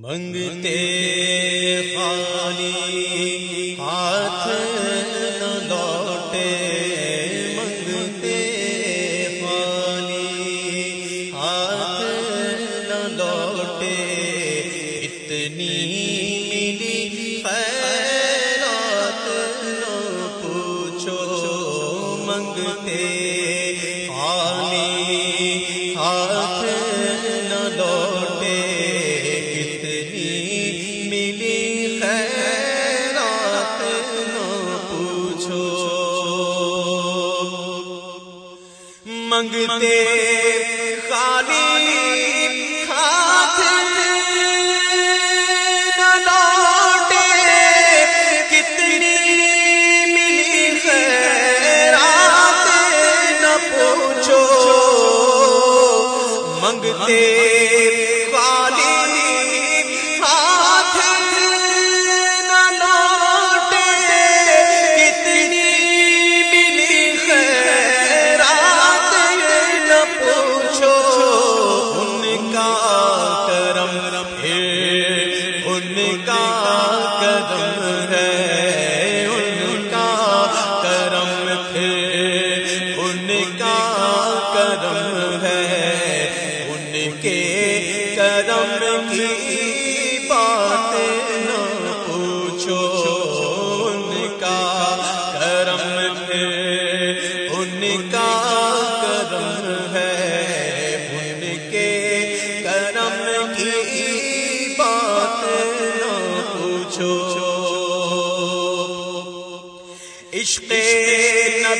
منگتے خالی ہاتھ نہ لوٹے منگتے خالی ہاتھ نہ لوٹے اتنی منگتے خالی ان کا کرم ہے، ان کا کرم ہے، ان کا کرم ہے، ان کے کرم کی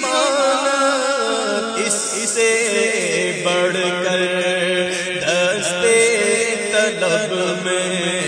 زمانہ اس سے بڑھ کر دستے طلب میں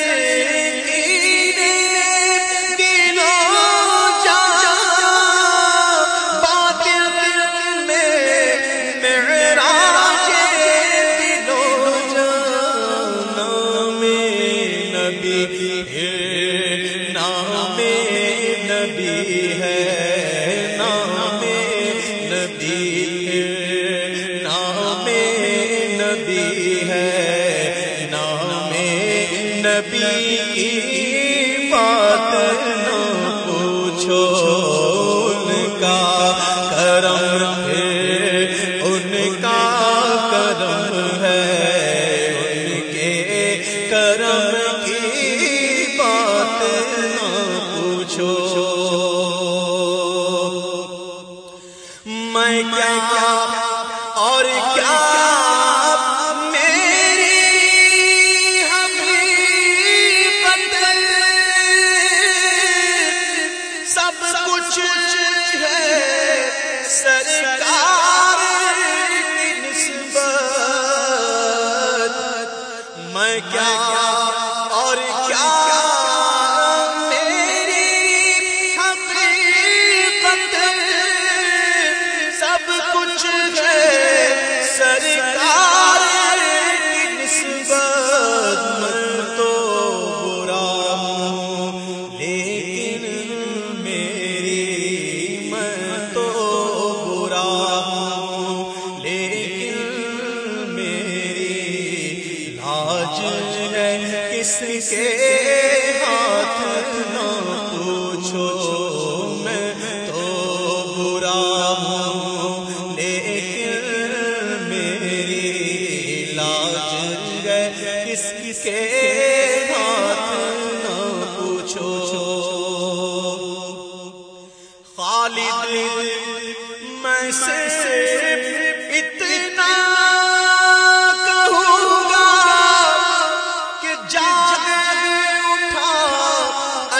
پوچھو ان کا کرم ہے۔ ان کا کرم ہے۔ ان کے کرم کی بات پوچھو۔ میں کیا میں کیا اور کیا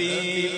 نبی